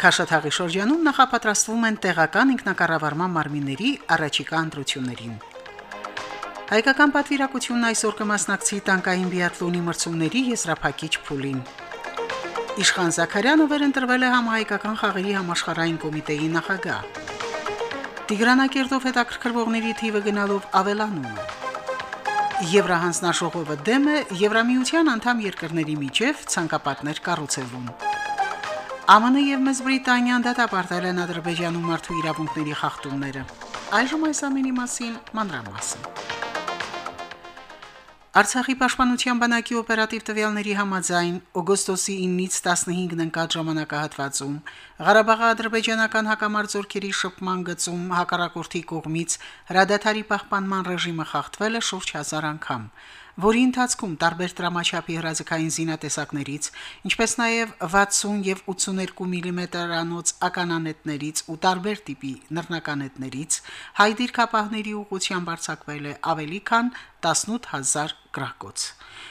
Քաշաթաղի շրջանում նախապատրաստվում են տեղական ինքնակառավարման մարմինների առաջիկա ընտրություններին։ Հայկական պատվիրակությունն այսօր կմասնակցի տանկային բիաթլոնի մրցումների եզրափակիչ փուլին։ Իշխան Զաքարյանը վերընտրվել է համահայկական խաղերի համաշխարհային կոմիտեի նախագահ։ Տիգրանակերտով հետաքրքրվողների թիվը գնալով ավելանում է։ Եվրահանձնաժողովը դեմ է Եվրամիության անդամ երկրների միջև ցանկապատներ կառուցելուն։ ԱՄՆ եւ Մեծ Բրիտանիան դատապարտել են Ադրբեջանում մարդու իրավունքների խախտումները։ Այժմ այս ամենի մասին մանրամասն։ Արցախի պաշտպանության բանակի օպերատիվ տվյալների համաձայն օգոստոսի 9-ից 15-ն ընկած ժամանակահատվածում Ղարաբաղի ադրբեջանական հակամարտությունների շփման գծում հակառակորդի կողմից հրադադարի պահպանման ռեժիմը խախտվել է շուրջ 1000 անգամ որի ընթացքում տարբեր դրամաչափի հրաձգային զինատեսակներից, ինչպես նաև 60 եւ 82 մմ-անոց mm ականանետներից ու տարբեր տիպի նռնականետներից հայ դիրքապահների ուղղությամբ արձակվել է ավելի քան 18000 գրակոց։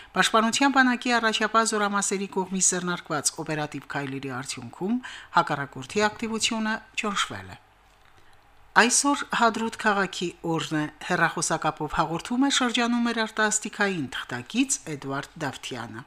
Պաշտպանության բանակի առաջապահ զորամասերի կողմից ձեռնարկված օպերատիվ քայլերի արդյունքում հակառակորդի ակտիվությունը ճնշվել է։ Այսօր Հադրուտ քաղաքի օրն է. Հերրախոսակապով հաղորդում է շրջանում մեր արտասթիկային թղթակից Էդվարդ Դավթյանը։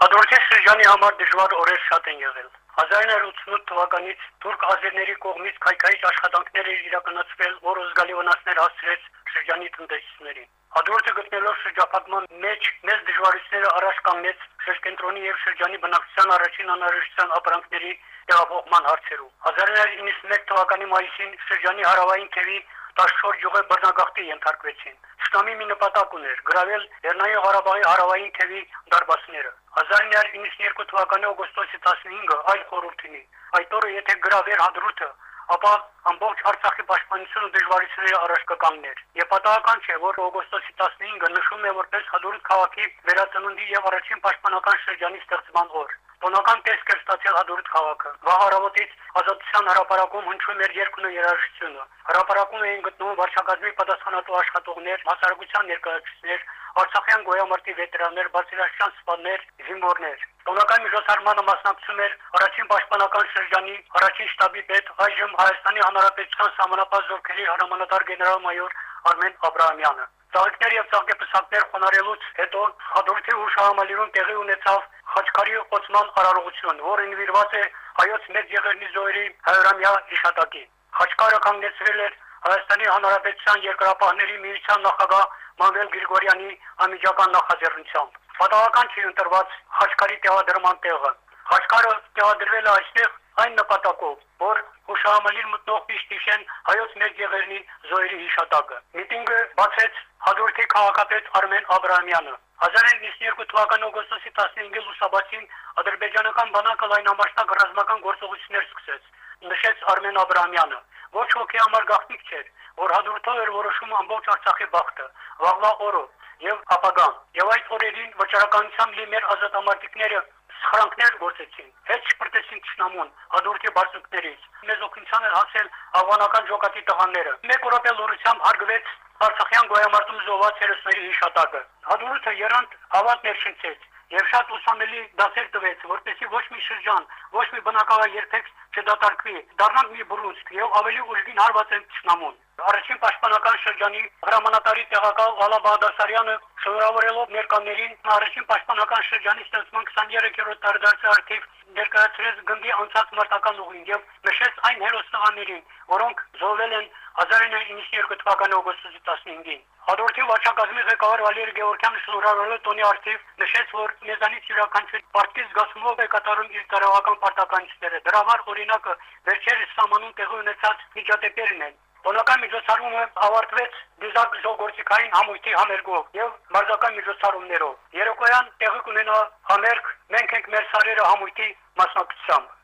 Հադրութի շրջանի համար դժվար օրեր շատ են եղել։ 1988 թվականից թուրք ազերների կողմից քայքայիչ աշխատանքներ իրականացվել, որը զգալի վնասներ հասցրեց շրջանի տնտեսություններին։ Հադրութը գտնելով շրջապատման մեջ մեծ դժվարությունները առաջ կանգնեց շրջենտրոնի եւ շրջանի բնակչության առաջին անհրաժեշտության ապրանքների տեղափոխման հարցերում։ 1991 թվականի մայիսին շրջանի հարավային թևի 14 յուղեր բռնագաղթի ենթարկվեցին։ Շտամի մի նպատակ ուներ՝ գրավել Լեռնային Ղարաբաղի հարավային թևի դարբասները։ 1992 թվականի օգոստոսի 15-ը այլ խորհրդինի։ Այդ օրը եթե գրավեր Հադրութը, ապա ամբողջ Արցախի պաշտպանությունը դժվարությունների առաջ կկանգներ։ Եվ պատահական չէ, որ օգոստոսի 15-ը նշում է որպես Հադրութ քաղաքի վերածննդի եւ առաջին պաշտպանական շրջանի ստեղծման օր։ Տոնական տեսք էր ստացել հադրուտ քաղաքը։ Վահարավոտից ազատության հրապարակում հնչում էր երկունը երաժշտությունը։ Հրապարակում էին գտնվում վարչակազմի պատասխանատու աշխատողներ, մասնագիտության ներկայացուցիչներ, Արցախյան գոյամարտի վետերաններ, բացիլաշյան սպաներ, զինվորներ։ Տոնական միջոցառմանը մասնակցում էր առաջին պաշտպանական շրջանի առաջին շտաբի պետ այժմ Հայաստանի Հանրապետության համանապահ զորքերի հրամանատար գեներալ-մայոր Արմեն Աբրահամյանը։ Ծաղիկներ եւ ծաղկեպսակներ խոնարելուց հետո հադրութի հուշահամալիրում տեղի ունեցավ Խաչկարի օծման արարողություն, որը նվիրված է հայոց մեծ եղերնի զոհերի հայրամյա հիշատակին։ Խաչկարը կանգնեցրել էր Հայաստանի Հանրապետության երկրապահների միության նախագահ Մանվել Գրիգորյանի անմիջական նախաձեռնությամբ։ Պատահական չի ընտրված Խաչկարի տեղադրման տեղը։ Խաչկարը տեղադրվել է այստեղ այն նպատակով, որ հուշահամալիր մտնող Պիշտիշեն հայոց մեծ եղերնի զոհերի հիշատակը։ Միտինգը բացեց Հադրութի քաղաքապետ Արմեն Աբրահամյանը։ 1992 թվականի օգոստոսի 15-ի լուսաբացին ադրբեջանական բանակը լայնամասշտաբ ռազմական գործողություններ սկսեց, նշեց Արմեն Աբրահամյանը։ Ոչ ոքի համար գաղտնիք չէր, որ հադրութով էր որոշում ամբողջ Արցախի բախտը, վաղվա օրը եւ ապագան։ Եվ այդ օրերին վճռականությամբ լի մեր ազատամարտիկները սխրանքներ գործեցին, հետ շպրտեցին ճշնամուն, հադրութի բարձունքներից։ Մեզ օգնության էր հասել ավանական ժողատի տղաները։ Մեկ օրոպե լուրությամբ հարգվեց Արցախյան գոյամարտում զոհված հերոսների հիշատակը։ Հադրութը երանտ հավատ ներշնչեց եւ շատ ուսանելի դասեր տվեց, որպեսզի ոչ մի շրջան, ոչ մի բնակավայր երբեք չդատարկվի, դառնանք մի բռունցք եւ ավելի ուժգին հարվածեն ճշնամուն։ Առաջին պաշտպանական շրջանի հրամանատարի տեղակալ Ղալա Բաղդասարյանը շնորհավորելով ներկաներին առաջին պաշտպանական շրջանի ստեղծման 23-րդ տարեդարձի արդիվ ներկայացրեց գնդի անցած մարտական ուղին եւ նշեց այն հերոսներին, որոնք զոհվել են 1992 թվականի օգոստոսի 15-ին։ Հադրութի վարչակազմի ղեկավար Վալերի Գևորգյանը շնորհավորել տոնի արդիվ նշեց, որ մեզանից յուրաքանչյուր պարտքի զգացումով է կատարում իր տարողական պարտականիչները։ Դրա համար օրինակը վերջերս սահմանում տեղի ունեցած միջադեպերն են։ Տոնական միջոցառումը ավարտվեց դիզակ ժողովրդիկային համույթի համերգով եւ մարզական միջոցառումներով։ Երեկոյան տեղի կունենա համերգ «Մենք ենք մեր սարերը» համույթի մասնակցությամբ։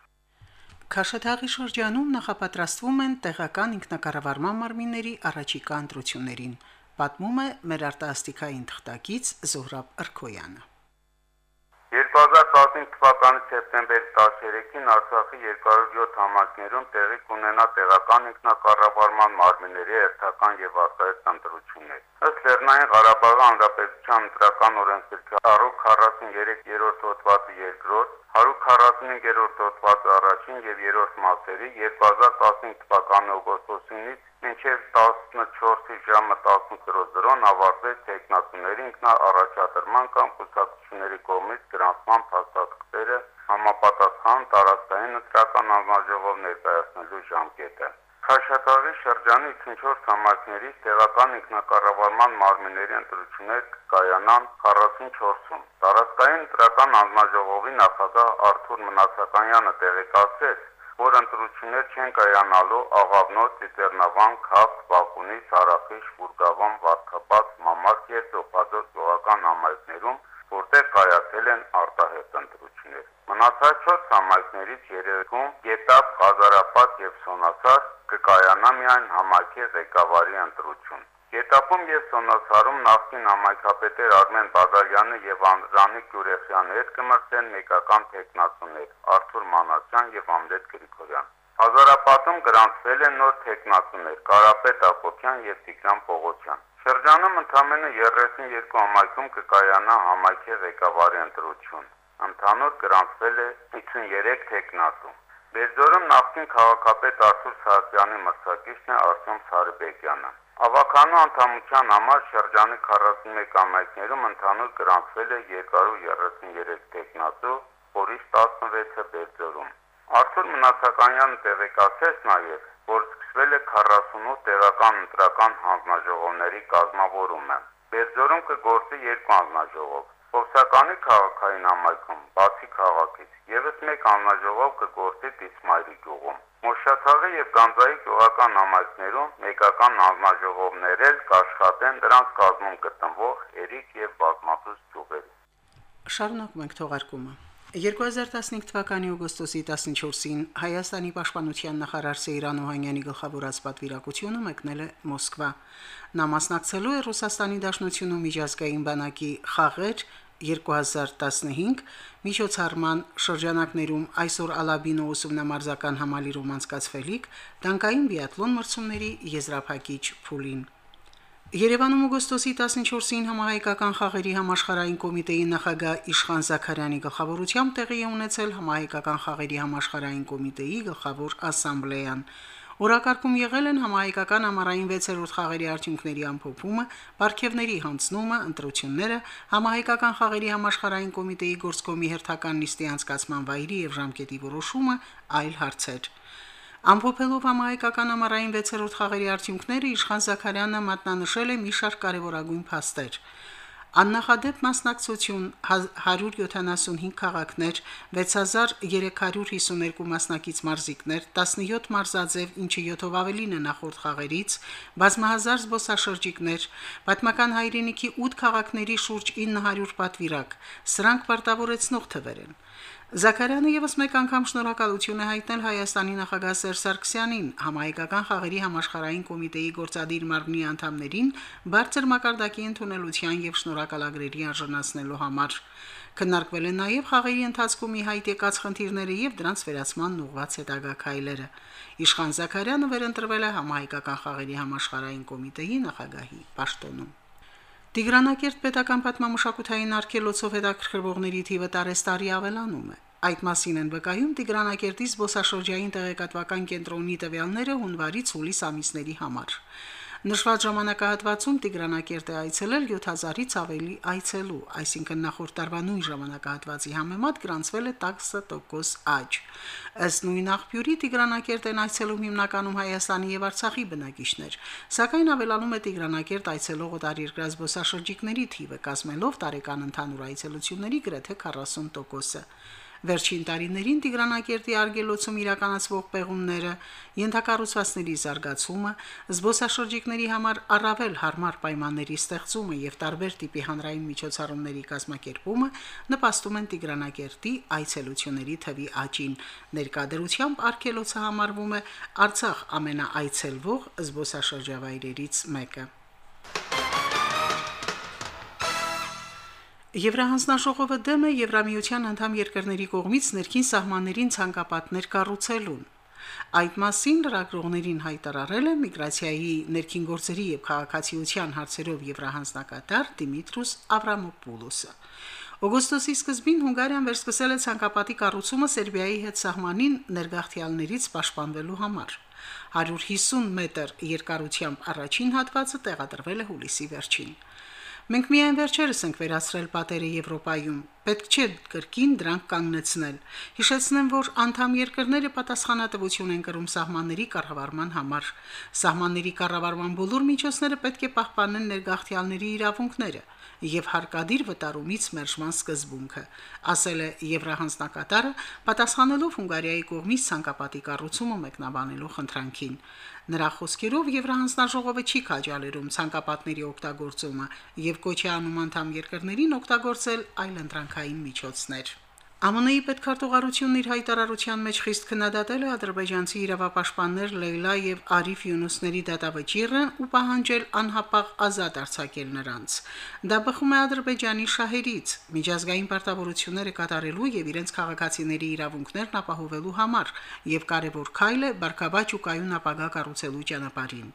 Քաշաթաղի շրջանում նախապատրաստվում են տեղական ինքնակառավարման մարմինների առաջիկա ընտրություններին, պատմում է մեր արտասթիկային թղթակից Զոհրաբ Արքոյանը։ 2015 թվականի սեպտեմբերի 13-ին Արցախի 207 համայնքներում տեղի կունենա տեղական ինքնակառավարման մարմինների հերթական եւ արտահայտ ընտրություններ։ Ըստ Լեռնային Ղարաբաղի Հանրապետության ընտրական օրենսգրքի 143-րդ հոդվածի 2-րդ 145-րդ հոդվածի առաջին եւ երրորդ մասերի 2015 թվականի օգոստոսինից մինչև 14-ի ժամը 18:00-ն ավարտվեց տեխնատուների ինքնաառաջադրման կամ կուսակցությունների կողմից գրանցման փաստաթղթերը համապատասխան տարածքային ընտրական անձնաժողով ներկայացնելու ժամկետը։ Խաշաթաղի շրջանի 54 համայնքներից տեղական ինքնակառավարման մարմինների ընտրություններ կայանան 44-ում։ Տարածքային ընտրական անձնաժողովի նախագահ Արթուր Մնացականյանը տեղեկացրեց, որ ընտրություններ չեն կայանալու Աղավնոտ, Տիտերնավան, Քաք, Բաքունի, Սարախիժ, Ֆուրգավան, Վարդապատ, Մամարք եւ Սոփաձոր գյուղական համայնքներում, որտեղ կայացել են արտահերտ ընտրություններ։ Մնացած 4 համայնքներից երեքում Գետապ, Ղազարապատ եւ Սոնացար կկայանա միայն համայնքի ղեկավարի ընտրություն։ Գետապում եւ Սոնացարում նախկին համայնքապետեր Արմեն Բադարյանը եւ Անդրանիկ Գյուրեխյանը հետ կմրցեն մեկական տեխնացուներ Արթուր Մանասյան եւ Ամլետ Գրիգորյան։ Հազարապատում գրանցվել են նոր տեխնացուներ Կարապետ Ակոբյան եւ Տիգրան Պողոսյան։ Շրջանում ընդամենը 32 համայնքում կկայանա համայնքի ղեկավարի ընտրություն։ Ընդհանուր գրանցվել է 53 տեխնացու։ Բերձորում նախկին քաղաքապետ Արթուր Սահակյանի մրցակիցն է Արսեն Սարիբեկյանը։ Ավականու անդամության համար շրջանի 41 ամայքներում ընդհանուր գրանցվել է 233 տեխնատու, որից 16-ը Բերձորում։ Արթուր Մնացականյանը տեղեկացրեց նաև, որ սկսվել է 48 տեղական ընտրական հանձնաժողովների կազմավորումը։ Բերձորում կգործի երկու հանձնաժողով։ Փոքսականի քաղաքային համայնքում, բացի քաղաքից, եւս մեկ հանձնաժողով կգործի Դիսմայրի գյուղում։ Մոշաթաղի եւ Գանձայի գյուղական համայնքներում մեկական հանձնաժողովներ էլ կաշխատեն դրանց կազմում գտնվող Էրիկ եւ Բազմատուս գյուղերում։ Շարունակում ենք թողարկումը։ 2015 թվականի օգոստոսի 14-ին Հայաստանի պաշտպանության նախարար Սեյրան Օհանյանի գլխավորած պատվիրակությունը մեկնել է Մոսկվա։ Նա մասնակցելու է Ռուսաստանի Դաշնությունում միջազգային բանակի խաղեր 2015 միջոցառման շրջանակներում այսօր Ալաբինո ուսումնամարզական համալիրում անցկացվելիք տանկային բիատլոն մրցումների եզրափակիչ փուլին։ Երևանում օգոստոսի 14-ին համահայկական խաղերի համաշխարհային կոմիտեի նախագահ Իշխան Զաքարյանի գլխավորությամբ տեղի է ունեցել համահայկական խաղերի համաշխարհային կոմիտեի գլխավոր ասամբլեան։ Օրակարգում եղել են համահայկական ամառային 6-րդ խաղերի արդյունքների ամփոփումը, ապարքևների հանձնումը, ընտրությունները, համահայկական խաղերի համաշխարհային կոմիտեի գործկոմի հերթական նիստի անցկացման վայրի եւ ժամկետի որոշումը, այլ հարցեր։ Ամփոփելով համահայկական ամառային 6-րդ խաղերի արդյունքները Իշխան Զաքարյանը մատնանշել է մի շարք կարևորագույն փաստեր։ Աննախադեպ մասնակցություն 175 քաղաքներ, 6352 մասնակից մարզիկներ, 17 մարզաձև, ինչը 7-ով ավելին է նախորդ խաղերից, բազմահազար զբոսաշրջիկներ, պատմական հայրենիքի 8 քաղաքների շուրջ 900 պատվիրակ։ Սրանք պարտավորեցնող թվեր են։ Զաքարյանը եւս մեկ անգամ շնորհակալություն է հայտնել Հայաստանի նախագահ Սերժ Սարգսյանին, համահայկական խաղերի համաշխարհային կոմիտեի գործադիր մարմնի անդամներին բարձր մակարդակի ընդունելության եւ շնորհակալագրերի արժանացնելու համար։ Քննարկվել են նաև խաղերի ընթացքում ի հայտ եկած խնդիրները եւ դրանց վերացման ուղղված հետագա քայլերը։ Իշխան Զաքարյանը վերընտրվել է համահայկական խաղերի համաշխարհային կոմիտեի նախագահի պաշտոնում։ Տիգրանակերտ պետական պատմամշակութային արգելոցով հետաքրքրվողների թիվը տարեստարի ավելանում է։ Այդ մասին են վկայում Տիգրանակերտի զբոսաշրջային տեղեկատվական կենտրոնի տվյալները հունվարից հուլիս ամիսների համար։ Նշված ժամանակահատվածում Տիգրանակերտ է այցելել 7000-ից ավելի այցելու, այսինքն նախորդ տարվա նույն ժամանակահատվածի համեմատ գրանցվել է 10% աճ։ Ըստ նույն աղբյուրի Տիգրանակերտ են այցելում հիմնականում Հայաստանի եւ Արցախի բնակիչներ, սակայն ավելանում է Տիգրանակերտ այցելող օտարերկրյա զբոսաշրջիկների թիվը, կազմելով տարեկան ընդհանուր այցելությունների գրեթե 40%-ը։ Վերջին տարիներին Տիգրանակերտի արգելոցում իրականացվող պեղումները, ենթակառուցվածքների զարգացումը, զբոսաշրջիկների համար առավել հարմար պայմանների ստեղծումը եւ տարբեր տիպի հանրային միջոցառումների կազմակերպումը նպաստում են Տիգրանակերտի այցելությունների թվի աճին։ Ներկայդրությամբ արգելոցը համարվում է Արցախ ամենաայցելվող զբոսաշրջավայրերից մեկը։ Եվրահանձնաժողովը դեմ է Եվրամիության անդամ երկրների կողմից ներքին սահմաններին ցանկապատներ կառուցելուն։ Այդ մասին լրագրողներին հայտարարել է միգրացիայի ներքին գործերի եւ քաղաքացիության հարցերով Եվրահանձնակատար Դիմիտրոս Ավրամոպուլոսը։ Օգոստոսի սկզբին Հունգարիան վերսկսել է ցանկապատի կառուցումը Սերբիայի հետ սահմանին ներգաղթյալներից պաշտպանվելու համար։ 150 մետր երկարությամբ առաջին հատվածը տեղադրվել է հուլիսի վերջին։ Մենք միայն վերջերս ենք վերացրել պատերը Եվրոպայում։ Պետք չէ կրկին դրանք կանգնեցնել։ Հիշեցնեմ, որ անդամ երկրները պատասխանատվություն են կրում սահմանների կառավարման համար։ Սահմանների կառավարման բոլոր միջոցները պետք է պահպանեն ներգաղթյալների իրավունքները եւ հարկադիր վտարումից մերժման սկզբունքը, ասել է Եվրահանձնակատարը, պատասխանելով Հունգարիայի կողմից ցանկապատի կառուցումը մեկնաբանելու խնդրանքին։ Նրա խոսքերով Եվրահանձնաժողովը չի քաջալերում ցանկապատների օգտագործումը եւ կոչ է անում անդամ երկրներին օգտագործել այլ ընտրանքային միջոցներ։ ԱՄՆ-ի պետքարտուղարությունն իր հայտարարության մեջ խիստ քննադատել է ադրբեջանցի իրավապաշտպաններ Լեյլա եւ Արիֆ Յունուսների դատավճիռը ու պահանջել անհապաղ ազատ արձակել նրանց։ Դա բխում է Ադրբեջանի շահերից, միջազգային պարտավորությունները կատարելու եւ իրենց քաղաքացիների իրավունքներն ապահովելու համար եւ կարևոր քայլ է բարգավաճ ու կայուն ապագա կառուցելու ճանապարհին։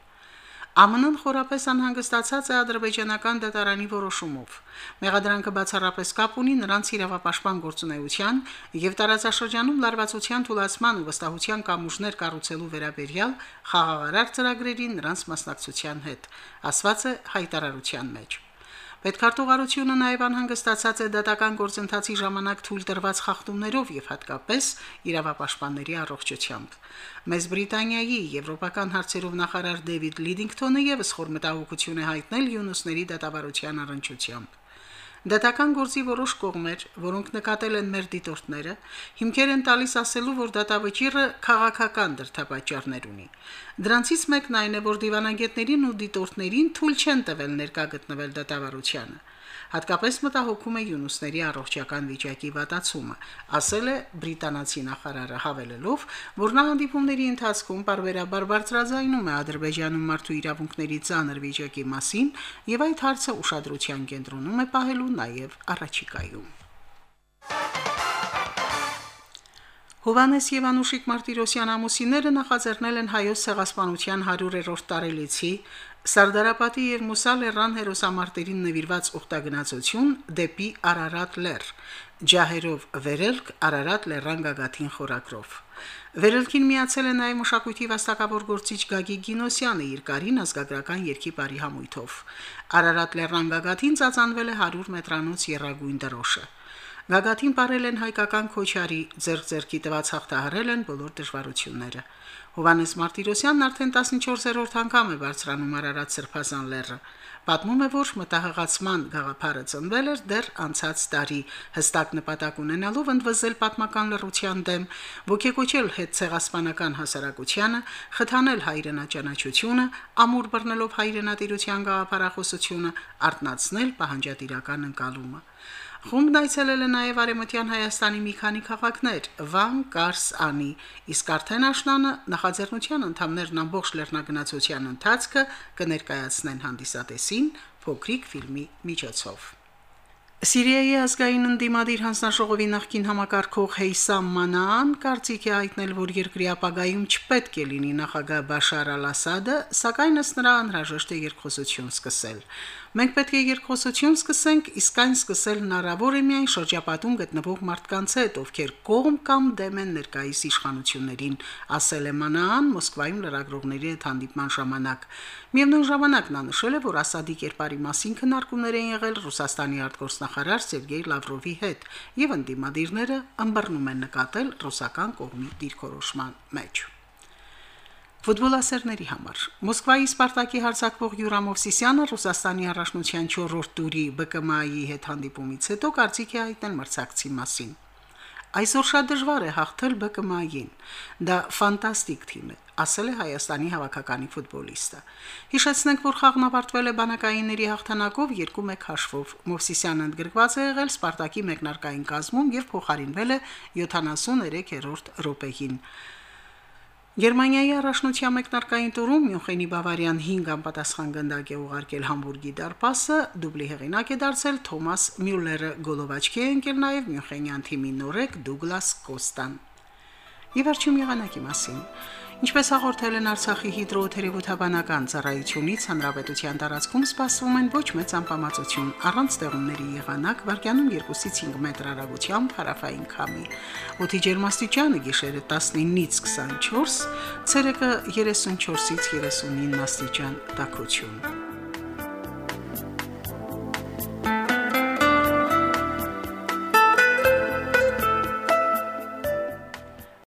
ԱՄՆ-ն խորապես անհանգստացած է ադրբեջանական դատարանի որոշումով։ Մեղադրանքը բացառապես կապ ունի նրանց իրավապաշտպան գործունեության եւ տարածաշրջանում լարվածության թուլացման ու վստահության կամուրջներ կառուցելու վերաբերյալ խաղաղարար ծրագրերի նրանց մասնակցության հետ, ասված է հայտարարության մեջ։ Պետքարտուղարությունը նաև անհանգստացած է դատական գործընթացի ժամանակ թույլ տրված խախտումներով եւ հատկապես իրավապաշտպանների առողջությամբ։ Մեծ Բրիտանիայի եվրոպական հարցերով նախարար Դեվիդ Լիդինգթոնը եւս խոր մտահոգություն է հայտնել յունուսների դատավարության առընչությամբ։ Դատական գործի որոշ կողմեր, որոնք նկատել են մեր դիտորդները, հիմքեր են տալիս ասելու, որ դատավճիռը քաղաքական դրդապատճառներ ունի։ Դրանցից մեկն այն է, որ դիվանագետներին ու դիտորդներին թույլ չեն տվել ներկա գտնվել դատավարությանը հատկապես մտահոգում է յունուսների առողջական վիճակի վատացումը, ասել է բրիտանացի նախարարը հավելելով, որ նա հանդիպումների ընթացքում բարբերաբար բարձրաձայնում է Ադրբեջանում մարդու իրավունքների ցաներ վիճակի մասին եւ այդ հարցը ուշադրության կենտրոնում է պահելու նաեւ առաջիկայում։ Հովանես եւ Անուշիկ Մարտիրոսյան ամուսինները նախաձեռնել են հայոց ցեղասպանության 100-րդ տարելիցի Սարդարապետի եւ Մուսա Լեռան հերոսամարտերին նվիրված ուխտագնացություն դեպի Արարատ լեռ, ջահերով վերելք Արարատ լեռան գագաթին խորակրով։ Վերելքին միացել է նաև մշակույթի վաստակավոր գործիչ Գագիկ Գինոսյանը իր կարին ազգագրական երկի բարի համույթով։ Արարատ լեռան գագաթին ծածանվել է 100 մետրանոց երագույն դրոշը։ Գագաթին ապարել են հայկական քոչարի, ձեր-ձերքի տված հաղթահարել են բոլոր դժվարությունները։ Հովանես Մարտիրոսյանն արդեն 14-րդ անգամ է բարձրանում Արարատ Սրբազան լեռը։ Պատմում է, որ մտահղացման գաղափարը ծնվել էր դեռ անցած տարի, հստակ նպատակ ունենալով ընդվզել պատմական լռության դեմ, ողեկոչել հետ ցեղասպանական հասարակությանը, խթանել հայրենաճանաչությունը, ամուր բռնելով հայրենատիրության գաղափարախոսությունը, արտնացնել պահանջատիրական ընկալումը։ Խումբն այցելել է նաև Արեմտյան Հայաստանի մի քանի քաղաքներ՝ Վան, Կարս, Անի, իսկ արդեն աշնանը նախաձեռնության անդամներն ամբողջ լեռնագնացության ընթացքը կներկայացնեն հանդիսատեսին փոքրիկ ֆիլմի միջոցով։ Սիրիայի ազգային ընդդիմադիր հանձնաժողովի նախկին համակարգող Հեյսամ Մանան կարծիք է հայտնել, որ երկրի ապագայում չպետք է լինի նախագահ Բաշար al-Ասադը, սակայն ըստ նրա անհրաժեշտ է երկխոսություն սկսել։ Մենք պետք է երկխոսություն սկսենք, իսկ այն սկսել հնարավոր է միայն շրջապատում գտնվող մարդկանց հետ, ովքեր կողմ կամ դեմ են ներկայիս իշխանություններին, ասել է Մանան Մոսկվայում լրագրողների հետ հանդիպման ժամանակ։ Միևնույն ժամանակ նա նշել է, որ Ասադի կերպարի մասին քննարկումներ են եղել Ռուսաստանի արտգործնախարար Սերգեյ Լավրովի հետ, եւ ընդդիմադիրները ըմբռնում են նկատել ռուսական կողմի դիրքորոշման մեջ։ Ֆուտբոլասերների համար. Մոսկվայի Սպարտակի հարձակվող Յուրամ Օվսիսյանը Ռուսաստանի առաջնության 4-րդ տուրի ԲԿՄ-ի հետ հանդիպումից հետո կարծիք է հայտնել մրցակցի մասին։ Այսօր շատ դժվար է հաղթել ԲԿՄ-ին։ Դա ֆանտաստիկ թիմ է, ասել է Հայաստանի հավաքականի ֆուտբոլիստը։ Հիշեցնենք, որ խաղն ավարտվել է բանակայինների հաղթանակով 2-1 հաշվով։ Մովսիսյանը ընդգրկված է եղել Սպարտակի մեկնարկային կազմում եւ փոխարինվել է 73-րդ րոպեին։ Գերմանիայի առաջնության մեկնարկային տուրում Մյունխենի Բավարիան 5 անպատասխան գնդակ է ուղարկել Համբուրգի դարպասը, դուբլի հեղինակ է դարձել Թոմաս Մյուլլերը, գոլովաչքի է ընկել նաև Մյունխենյան թիմի նորեկ Դուգլաս Կոստան։ Եվ վերջին եղանակի մասին։ Ինչպես հաղորդել են Արցախի հիդրոթերապևտաբանական ծառայությունից, հանրապետության տարածքում սպասվում են ոչ մեծ անպամացություն, առանց ձեղումների եղանակ, վարկյանում 2-ից 5 մետր հեռագությամբ հարավային քամի։ Օդի ջերմաստիճանը գիշերը 19-ից 24, ցերեկը 34-ից 39 աստիճան տաքություն։